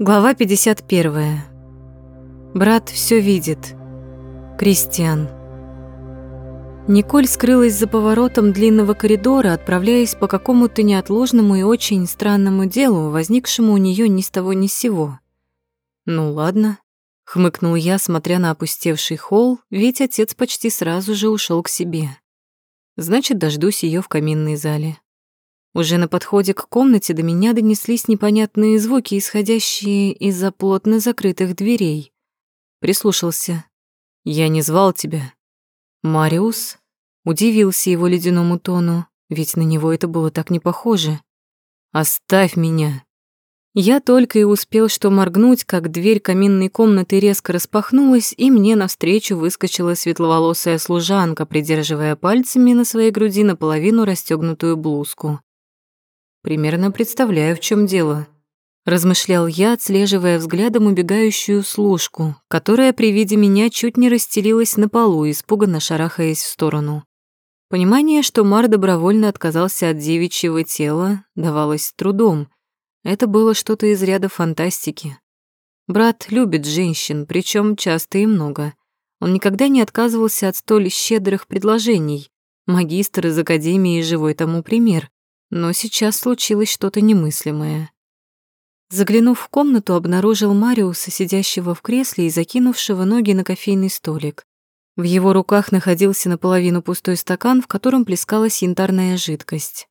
Глава 51. Брат все видит. Кристиан. Николь скрылась за поворотом длинного коридора, отправляясь по какому-то неотложному и очень странному делу, возникшему у нее ни с того ни с сего. «Ну ладно», — хмыкнул я, смотря на опустевший холл, ведь отец почти сразу же ушел к себе. «Значит, дождусь ее в каминной зале». Уже на подходе к комнате до меня донеслись непонятные звуки, исходящие из-за плотно закрытых дверей. Прислушался. «Я не звал тебя». «Мариус?» Удивился его ледяному тону, ведь на него это было так не похоже. «Оставь меня!» Я только и успел что моргнуть, как дверь каминной комнаты резко распахнулась, и мне навстречу выскочила светловолосая служанка, придерживая пальцами на своей груди наполовину расстегнутую блузку. Примерно представляю, в чем дело. Размышлял я, отслеживая взглядом убегающую служку, которая при виде меня чуть не расстелилась на полу, испуганно шарахаясь в сторону. Понимание, что Мар добровольно отказался от девичьего тела, давалось трудом. Это было что-то из ряда фантастики. Брат любит женщин, причем часто и много. Он никогда не отказывался от столь щедрых предложений. Магистр из Академии — живой тому пример. Но сейчас случилось что-то немыслимое. Заглянув в комнату, обнаружил Мариуса, сидящего в кресле и закинувшего ноги на кофейный столик. В его руках находился наполовину пустой стакан, в котором плескалась янтарная жидкость.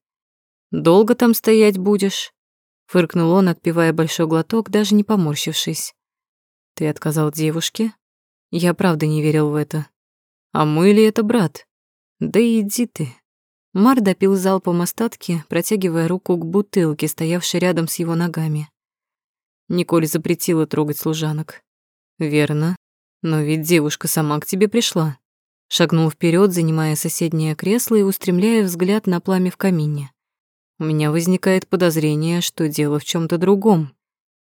«Долго там стоять будешь?» — фыркнул он, отпивая большой глоток, даже не поморщившись. «Ты отказал девушке?» Я правда не верил в это. «А мой ли это брат?» «Да иди ты». Мар допил залпом остатки, протягивая руку к бутылке, стоявшей рядом с его ногами. Николь запретила трогать служанок. «Верно. Но ведь девушка сама к тебе пришла». Шагнул вперед, занимая соседнее кресло и устремляя взгляд на пламя в камине. «У меня возникает подозрение, что дело в чем то другом.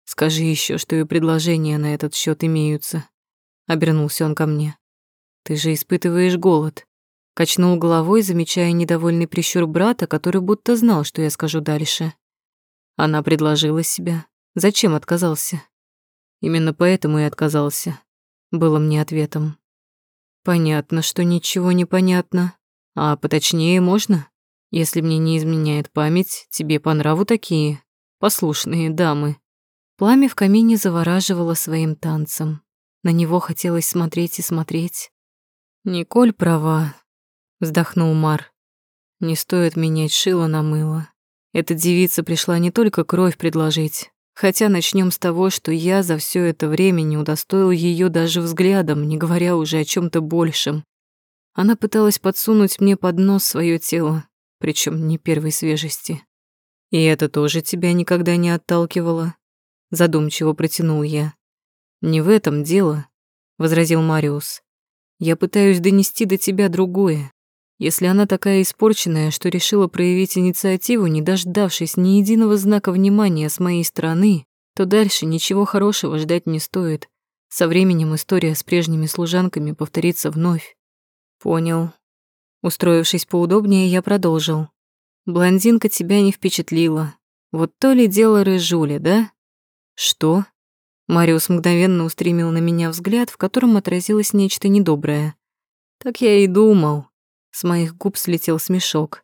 Скажи еще, что и предложения на этот счет имеются». Обернулся он ко мне. «Ты же испытываешь голод. Качнул головой, замечая недовольный прищур брата, который будто знал, что я скажу дальше. Она предложила себя. Зачем отказался? Именно поэтому и отказался. Было мне ответом. Понятно, что ничего не понятно. А поточнее можно? Если мне не изменяет память, тебе по нраву такие послушные дамы. Пламя в камине завораживало своим танцем. На него хотелось смотреть и смотреть. Николь права, вздохнул Мар. Не стоит менять шило на мыло. Эта девица пришла не только кровь предложить, хотя начнем с того, что я за все это время не удостоил ее даже взглядом, не говоря уже о чем то большем. Она пыталась подсунуть мне под нос свое тело, причем не первой свежести. И это тоже тебя никогда не отталкивало? Задумчиво протянул я. Не в этом дело, возразил Мариус. Я пытаюсь донести до тебя другое. Если она такая испорченная, что решила проявить инициативу, не дождавшись ни единого знака внимания с моей стороны, то дальше ничего хорошего ждать не стоит. Со временем история с прежними служанками повторится вновь. Понял. Устроившись поудобнее, я продолжил. Блондинка тебя не впечатлила. Вот то ли дело рыжули, да? Что? Мариус мгновенно устремил на меня взгляд, в котором отразилось нечто недоброе. Так я и думал. С моих губ слетел смешок.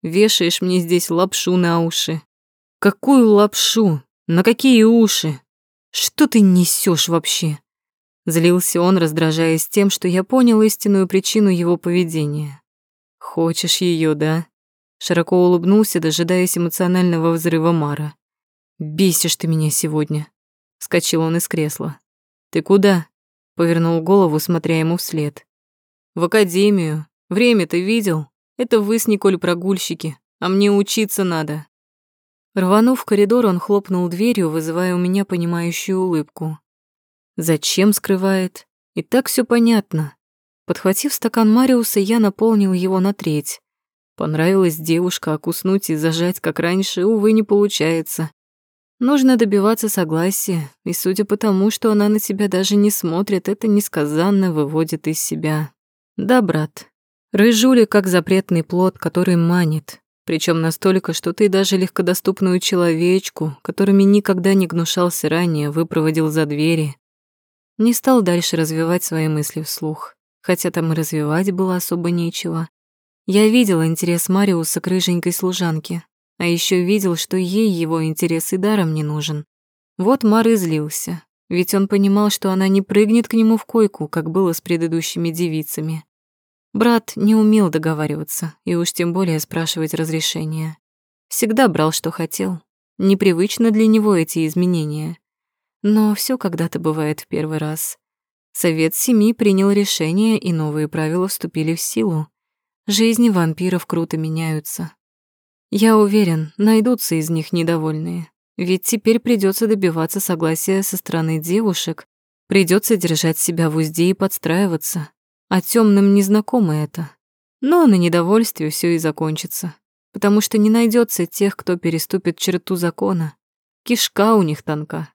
Вешаешь мне здесь лапшу на уши. Какую лапшу? На какие уши? Что ты несешь вообще? Злился он, раздражаясь тем, что я понял истинную причину его поведения. Хочешь ее, да? Широко улыбнулся, дожидаясь эмоционального взрыва Мара. «Бесишь ты меня сегодня», — вскочил он из кресла. «Ты куда?» — повернул голову, смотря ему вслед. «В академию. Время ты видел? Это вы с Николь прогульщики, а мне учиться надо». Рванув в коридор, он хлопнул дверью, вызывая у меня понимающую улыбку. Зачем скрывает? И так все понятно. Подхватив стакан Мариуса, я наполнил его на треть. Понравилась девушка, а куснуть и зажать, как раньше, увы, не получается. Нужно добиваться согласия, и судя по тому, что она на тебя даже не смотрит, это несказанно выводит из себя. Да, брат, Рыжули как запретный плод, который манит, Причем настолько, что ты даже легкодоступную человечку, которыми никогда не гнушался ранее, выпроводил за двери. Не стал дальше развивать свои мысли вслух, хотя там и развивать было особо нечего. Я видел интерес Мариуса к рыженькой служанке, а еще видел, что ей его интерес и даром не нужен. Вот Мар и злился, ведь он понимал, что она не прыгнет к нему в койку, как было с предыдущими девицами. Брат не умел договариваться и уж тем более спрашивать разрешения. Всегда брал, что хотел. Непривычно для него эти изменения. Но все когда-то бывает в первый раз. Совет семьи принял решение, и новые правила вступили в силу. Жизни вампиров круто меняются. Я уверен, найдутся из них недовольные. Ведь теперь придется добиваться согласия со стороны девушек, придется держать себя в узде и подстраиваться. А темным незнакомо это. Но на недовольстве все и закончится, потому что не найдется тех, кто переступит черту закона. Кишка у них тонка.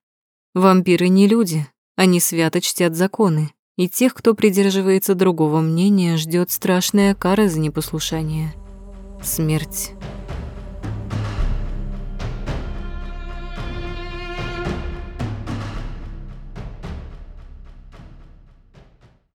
Вампиры не люди, они свято чтят законы, и тех, кто придерживается другого мнения, ждет страшная кара за непослушание. Смерть.